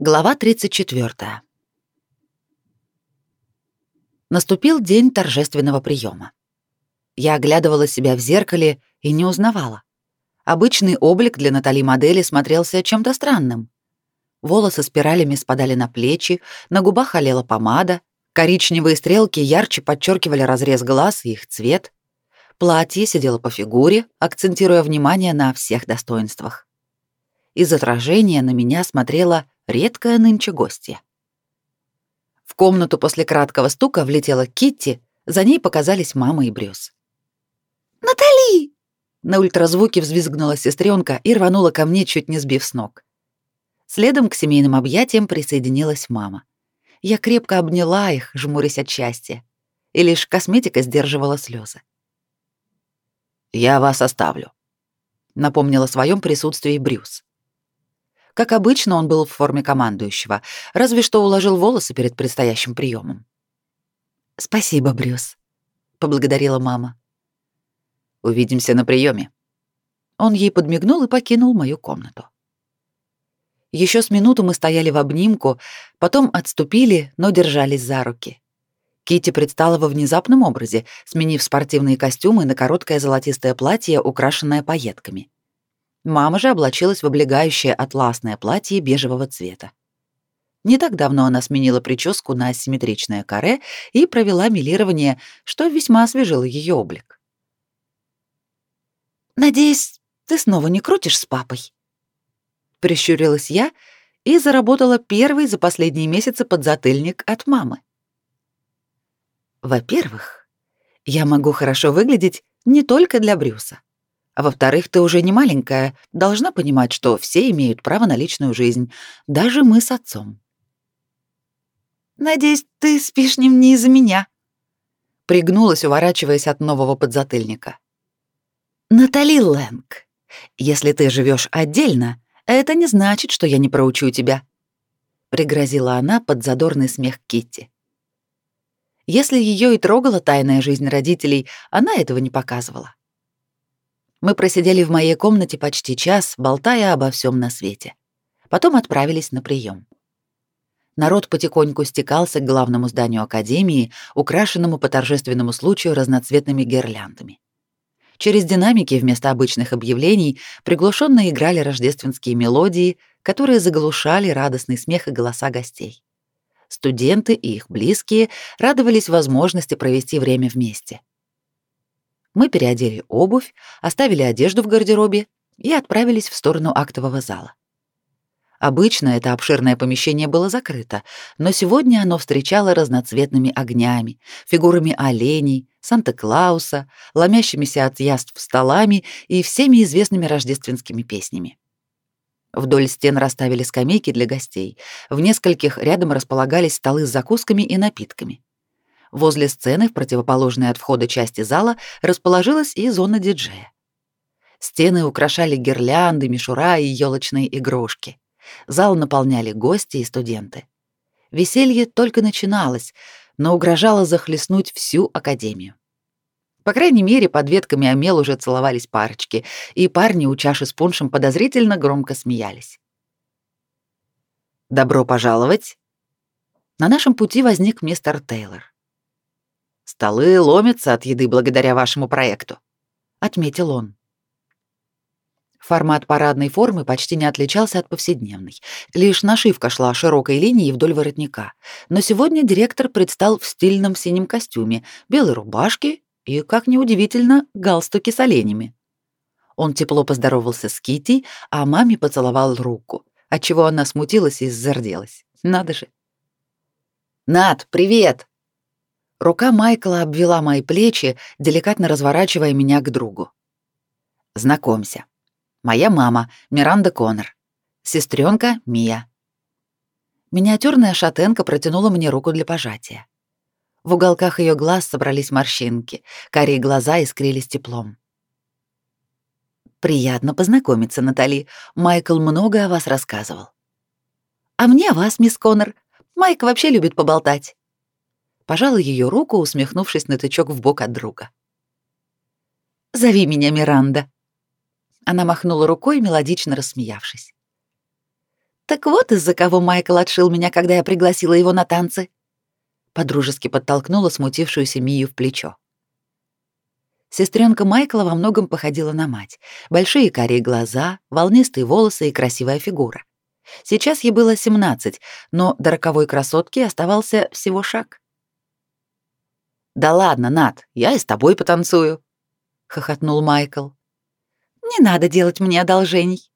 Глава 34. Наступил день торжественного приема. Я оглядывала себя в зеркале и не узнавала. Обычный облик для Натали модели смотрелся чем-то странным. Волосы спиралями спадали на плечи, на губах олела помада, коричневые стрелки ярче подчеркивали разрез глаз и их цвет. Платье сидело по фигуре, акцентируя внимание на всех достоинствах. Из отражения на меня смотрела редкая нынче гостья. В комнату после краткого стука влетела Китти, за ней показались мама и Брюс. «Натали!» На ультразвуке взвизгнула сестренка и рванула ко мне, чуть не сбив с ног. Следом к семейным объятиям присоединилась мама. Я крепко обняла их, жмурясь от счастья, и лишь косметика сдерживала слезы. «Я вас оставлю», — напомнил о своем присутствии Брюс. Как обычно, он был в форме командующего, разве что уложил волосы перед предстоящим приемом. «Спасибо, Брюс», — поблагодарила мама. «Увидимся на приеме. Он ей подмигнул и покинул мою комнату. Еще с минуту мы стояли в обнимку, потом отступили, но держались за руки. Кити предстала во внезапном образе, сменив спортивные костюмы на короткое золотистое платье, украшенное пайетками. Мама же облачилась в облегающее атласное платье бежевого цвета. Не так давно она сменила прическу на асимметричное каре и провела милирование, что весьма освежило ее облик. «Надеюсь, ты снова не крутишь с папой?» Прищурилась я и заработала первый за последние месяцы подзатыльник от мамы. Во-первых, я могу хорошо выглядеть не только для Брюса. А во-вторых, ты уже не маленькая, должна понимать, что все имеют право на личную жизнь, даже мы с отцом. Надеюсь, ты спишь не из-за меня. Пригнулась, уворачиваясь от нового подзатыльника. Натали Лэнг, если ты живешь отдельно, это не значит, что я не проучу тебя, пригрозила она под задорный смех Китти. Если ее и трогала тайная жизнь родителей, она этого не показывала. Мы просидели в моей комнате почти час, болтая обо всем на свете. Потом отправились на прием. Народ потихоньку стекался к главному зданию академии, украшенному по торжественному случаю разноцветными гирляндами. Через динамики вместо обычных объявлений приглушенно играли рождественские мелодии, которые заглушали радостный смех и голоса гостей. Студенты и их близкие радовались возможности провести время вместе. Мы переодели обувь, оставили одежду в гардеробе и отправились в сторону актового зала. Обычно это обширное помещение было закрыто, но сегодня оно встречало разноцветными огнями, фигурами оленей, Санта-Клауса, ломящимися от яств столами и всеми известными рождественскими песнями. Вдоль стен расставили скамейки для гостей, в нескольких рядом располагались столы с закусками и напитками. Возле сцены, в противоположной от входа части зала, расположилась и зона диджея. Стены украшали гирлянды, мишура и елочные игрушки. Зал наполняли гости и студенты. Веселье только начиналось, но угрожало захлестнуть всю академию. По крайней мере, под ветками омел уже целовались парочки, и парни у чаши с пуншем подозрительно громко смеялись. «Добро пожаловать!» На нашем пути возник мистер Тейлор. Столы ломятся от еды благодаря вашему проекту, отметил он. Формат парадной формы почти не отличался от повседневной. Лишь нашивка шла широкой линией вдоль воротника. Но сегодня директор предстал в стильном синем костюме, белой рубашке и, как неудивительно, галстуке с оленями. Он тепло поздоровался с Кити, а маме поцеловал руку, отчего она смутилась и зарделась. Надо же. «Над, привет!» Рука Майкла обвела мои плечи, деликатно разворачивая меня к другу. Знакомься. Моя мама, Миранда Коннор. Сестренка Мия. Миниатюрная шатенка протянула мне руку для пожатия. В уголках ее глаз собрались морщинки, карие глаза искрились теплом. «Приятно познакомиться, Натали. Майкл много о вас рассказывал». «А мне о вас, мисс Коннор. Майк вообще любит поболтать» пожала ее руку, усмехнувшись на тычок в бок от друга. «Зови меня Миранда». Она махнула рукой, мелодично рассмеявшись. Так вот из-за кого Майкл отшил меня, когда я пригласила его на танцы. Подружески подтолкнула смутившуюся Мию в плечо. Сестренка Майкла во многом походила на мать. Большие карие глаза, волнистые волосы и красивая фигура. Сейчас ей было 17, но до роковой красотки оставался всего шаг. «Да ладно, Нат, я и с тобой потанцую», — хохотнул Майкл. «Не надо делать мне одолжений».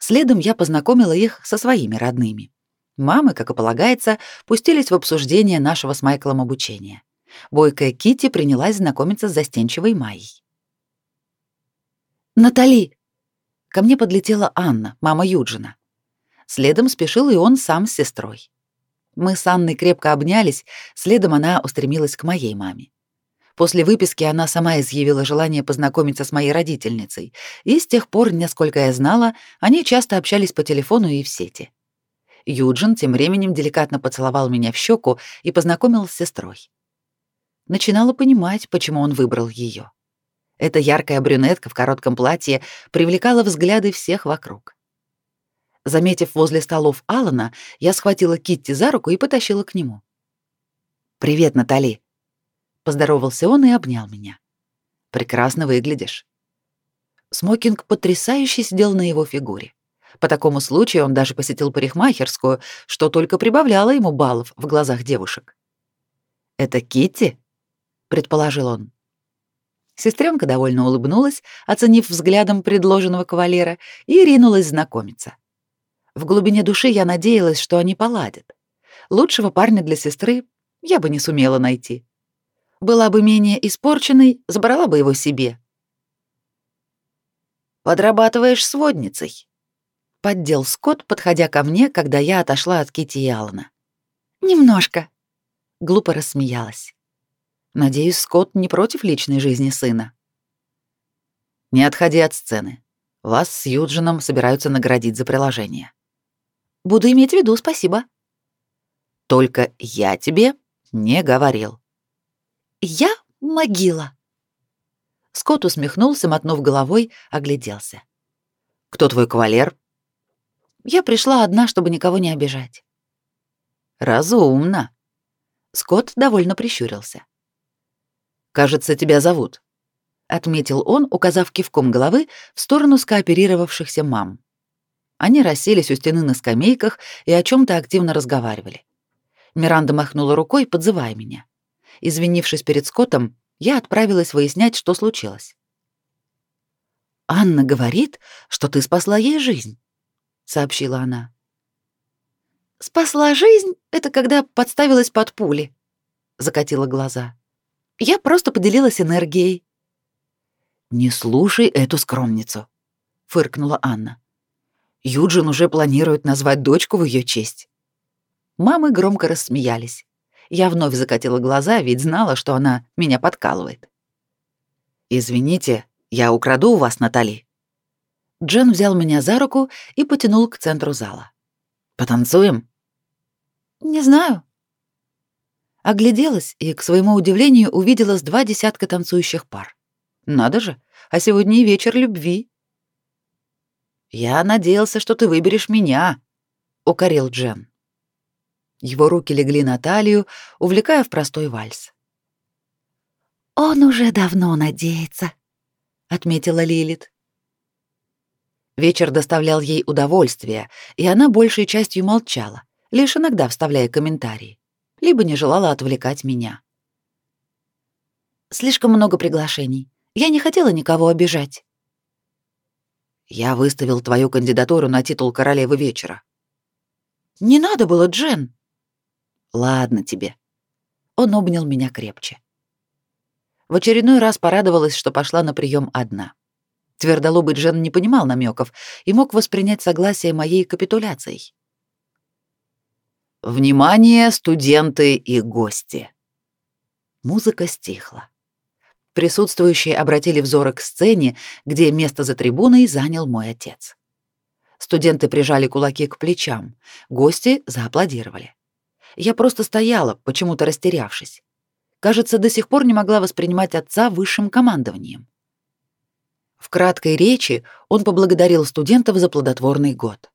Следом я познакомила их со своими родными. Мамы, как и полагается, пустились в обсуждение нашего с Майклом обучения. Бойкая Кити принялась знакомиться с застенчивой Майей. «Натали!» Ко мне подлетела Анна, мама Юджина. Следом спешил и он сам с сестрой. Мы с Анной крепко обнялись, следом она устремилась к моей маме. После выписки она сама изъявила желание познакомиться с моей родительницей, и с тех пор, насколько я знала, они часто общались по телефону и в сети. Юджин тем временем деликатно поцеловал меня в щеку и познакомил с сестрой. Начинала понимать, почему он выбрал ее. Эта яркая брюнетка в коротком платье привлекала взгляды всех вокруг. Заметив возле столов Алана, я схватила Китти за руку и потащила к нему. «Привет, Натали!» Поздоровался он и обнял меня. «Прекрасно выглядишь». Смокинг потрясающе сидел на его фигуре. По такому случаю он даже посетил парикмахерскую, что только прибавляло ему баллов в глазах девушек. «Это Китти?» — предположил он. Сестренка довольно улыбнулась, оценив взглядом предложенного кавалера, и ринулась знакомиться. В глубине души я надеялась, что они поладят. Лучшего парня для сестры я бы не сумела найти. Была бы менее испорченной, забрала бы его себе. «Подрабатываешь сводницей», — поддел Скотт, подходя ко мне, когда я отошла от Кити и Алана. «Немножко», — глупо рассмеялась. Надеюсь, Скотт не против личной жизни сына. Не отходи от сцены. Вас с Юджином собираются наградить за приложение. Буду иметь в виду, спасибо. Только я тебе не говорил. Я могила. Скотт усмехнулся, мотнув головой, огляделся. Кто твой кавалер? Я пришла одна, чтобы никого не обижать. Разумно. Скотт довольно прищурился. Кажется, тебя зовут, отметил он, указав кивком головы в сторону скооперировавшихся мам. Они расселись у стены на скамейках и о чем то активно разговаривали. Миранда махнула рукой, подзывая меня. Извинившись перед Скоттом, я отправилась выяснять, что случилось. «Анна говорит, что ты спасла ей жизнь», — сообщила она. «Спасла жизнь — это когда подставилась под пули», — закатила глаза. «Я просто поделилась энергией». «Не слушай эту скромницу», — фыркнула Анна. Юджин уже планирует назвать дочку в ее честь. Мамы громко рассмеялись. Я вновь закатила глаза, ведь знала, что она меня подкалывает. «Извините, я украду у вас Натали». Джен взял меня за руку и потянул к центру зала. «Потанцуем?» «Не знаю». Огляделась и, к своему удивлению, увидела с два десятка танцующих пар. Надо же, а сегодня и вечер любви. «Я надеялся, что ты выберешь меня», — укорил Джен. Его руки легли на талию, увлекая в простой вальс. «Он уже давно надеется», — отметила Лилит. Вечер доставлял ей удовольствие, и она большей частью молчала, лишь иногда вставляя комментарии, либо не желала отвлекать меня. «Слишком много приглашений. Я не хотела никого обижать». Я выставил твою кандидатуру на титул королевы вечера. Не надо было, Джен. Ладно тебе. Он обнял меня крепче. В очередной раз порадовалась, что пошла на прием одна. Твердолобый Джен не понимал намеков и мог воспринять согласие моей капитуляцией. Внимание, студенты и гости. Музыка стихла. Присутствующие обратили взоры к сцене, где место за трибуной занял мой отец. Студенты прижали кулаки к плечам, гости зааплодировали. Я просто стояла, почему-то растерявшись. Кажется, до сих пор не могла воспринимать отца высшим командованием. В краткой речи он поблагодарил студентов за плодотворный год.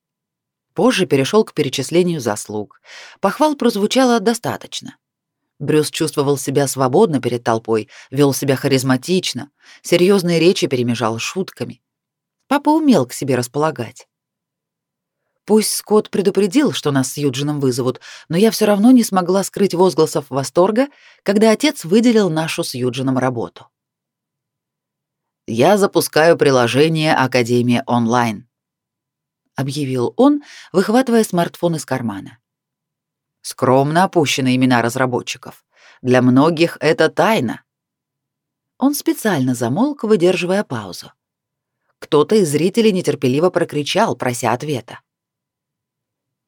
Позже перешел к перечислению заслуг. Похвал прозвучало достаточно. Брюс чувствовал себя свободно перед толпой, вел себя харизматично, серьезные речи перемежал шутками. Папа умел к себе располагать. Пусть Скотт предупредил, что нас с Юджином вызовут, но я все равно не смогла скрыть возгласов восторга, когда отец выделил нашу с Юджином работу. «Я запускаю приложение Академия онлайн», — объявил он, выхватывая смартфон из кармана. Скромно опущены имена разработчиков. Для многих это тайна. Он специально замолк, выдерживая паузу. Кто-то из зрителей нетерпеливо прокричал, прося ответа.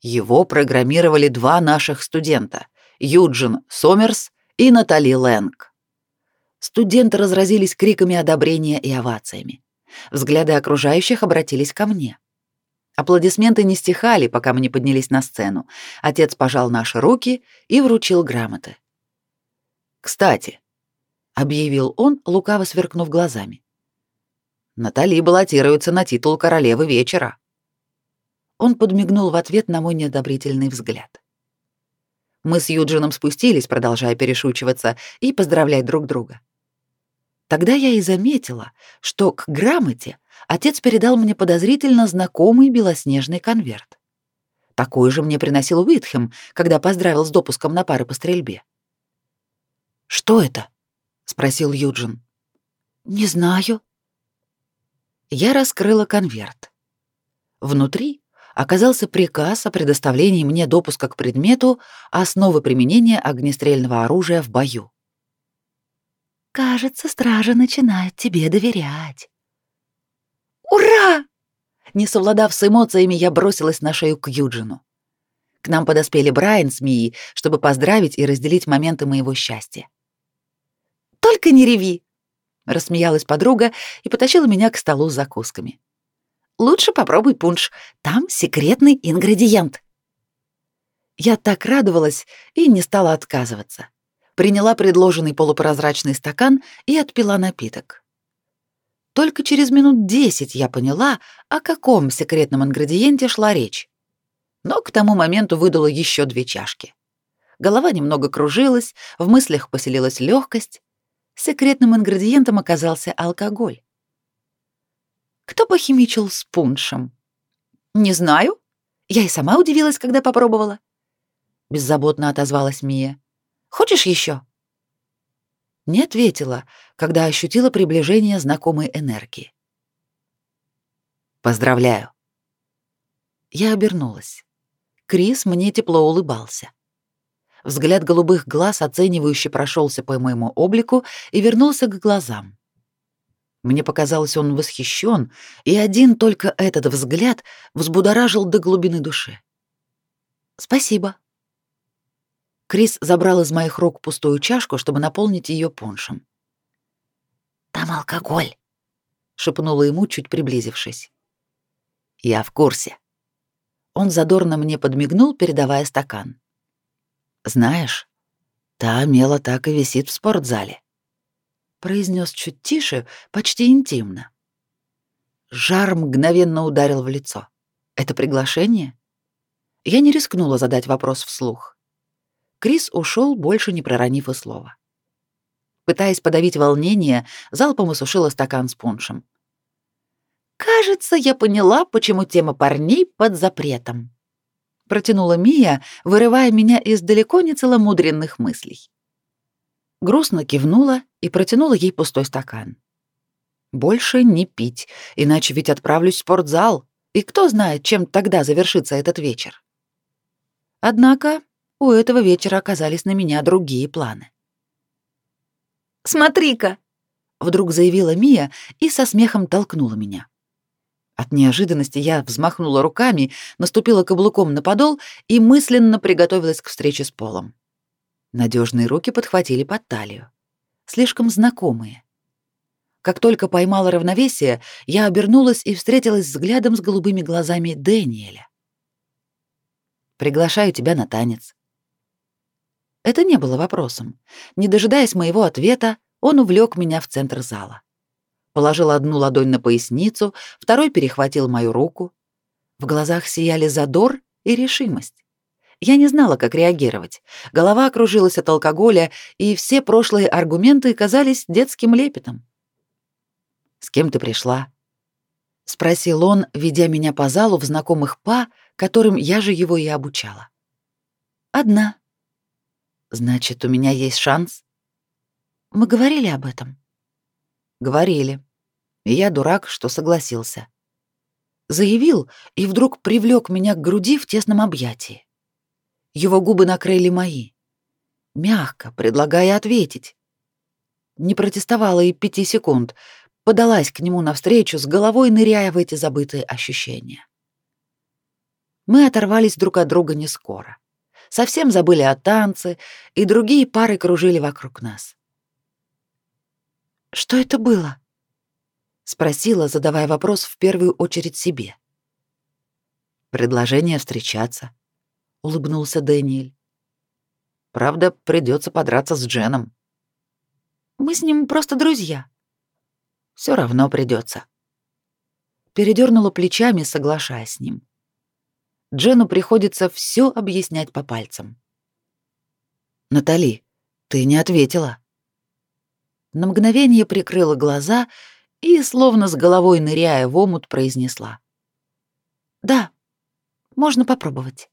Его программировали два наших студента — Юджин Сомерс и Натали Лэнг. Студенты разразились криками одобрения и овациями. Взгляды окружающих обратились ко мне. Аплодисменты не стихали, пока мы не поднялись на сцену. Отец пожал наши руки и вручил грамоты. «Кстати», — объявил он, лукаво сверкнув глазами, «Натали баллотируется на титул королевы вечера». Он подмигнул в ответ на мой неодобрительный взгляд. Мы с Юджином спустились, продолжая перешучиваться и поздравлять друг друга. Тогда я и заметила, что к грамоте отец передал мне подозрительно знакомый белоснежный конверт. Такой же мне приносил Уитхем, когда поздравил с допуском на пары по стрельбе. «Что это?» — спросил Юджин. «Не знаю». Я раскрыла конверт. Внутри оказался приказ о предоставлении мне допуска к предмету основы применения огнестрельного оружия в бою. «Кажется, стража начинает тебе доверять», «Ура!» Не совладав с эмоциями, я бросилась на шею к Юджину. К нам подоспели Брайан с Мией, чтобы поздравить и разделить моменты моего счастья. «Только не реви!» — рассмеялась подруга и потащила меня к столу с закусками. «Лучше попробуй пунш, там секретный ингредиент». Я так радовалась и не стала отказываться. Приняла предложенный полупрозрачный стакан и отпила напиток. Только через минут десять я поняла, о каком секретном ингредиенте шла речь. Но к тому моменту выдала еще две чашки. Голова немного кружилась, в мыслях поселилась легкость. Секретным ингредиентом оказался алкоголь. Кто похимичил с пуншем? Не знаю. Я и сама удивилась, когда попробовала. Беззаботно отозвалась Мия. Хочешь еще? Не ответила, когда ощутила приближение знакомой энергии. «Поздравляю». Я обернулась. Крис мне тепло улыбался. Взгляд голубых глаз оценивающе прошелся по моему облику и вернулся к глазам. Мне показалось, он восхищен, и один только этот взгляд взбудоражил до глубины души. «Спасибо», Крис забрал из моих рук пустую чашку, чтобы наполнить ее пуншем. «Там алкоголь», — шепнула ему, чуть приблизившись. «Я в курсе». Он задорно мне подмигнул, передавая стакан. «Знаешь, та мела так и висит в спортзале», — произнес чуть тише, почти интимно. Жар мгновенно ударил в лицо. «Это приглашение?» Я не рискнула задать вопрос вслух. Крис ушел, больше не проронив и слова. Пытаясь подавить волнение, залпом осушила стакан с пуншем. «Кажется, я поняла, почему тема парней под запретом», — протянула Мия, вырывая меня из далеко не целомудренных мыслей. Грустно кивнула и протянула ей пустой стакан. «Больше не пить, иначе ведь отправлюсь в спортзал, и кто знает, чем тогда завершится этот вечер». Однако у этого вечера оказались на меня другие планы. «Смотри-ка!» — вдруг заявила Мия и со смехом толкнула меня. От неожиданности я взмахнула руками, наступила каблуком на подол и мысленно приготовилась к встрече с полом. Надежные руки подхватили под талию. Слишком знакомые. Как только поймала равновесие, я обернулась и встретилась взглядом с голубыми глазами Дэниеля. «Приглашаю тебя на танец», это не было вопросом. Не дожидаясь моего ответа, он увлек меня в центр зала. Положил одну ладонь на поясницу, второй перехватил мою руку. В глазах сияли задор и решимость. Я не знала, как реагировать. Голова окружилась от алкоголя, и все прошлые аргументы казались детским лепетом. «С кем ты пришла?» — спросил он, ведя меня по залу в знакомых па, которым я же его и обучала. «Одна». «Значит, у меня есть шанс?» «Мы говорили об этом?» «Говорили. И я дурак, что согласился». Заявил и вдруг привлек меня к груди в тесном объятии. Его губы накрыли мои. Мягко, предлагая ответить. Не протестовала и пяти секунд, подалась к нему навстречу, с головой ныряя в эти забытые ощущения. Мы оторвались друг от друга не скоро. Совсем забыли о танце, и другие пары кружили вокруг нас. «Что это было?» — спросила, задавая вопрос в первую очередь себе. «Предложение встречаться», — улыбнулся Дэниэль. «Правда, придется подраться с Дженом». «Мы с ним просто друзья». Все равно придется. Передернула плечами, соглашаясь с ним. Джену приходится все объяснять по пальцам. «Натали, ты не ответила». На мгновение прикрыла глаза и, словно с головой ныряя в омут, произнесла. «Да, можно попробовать».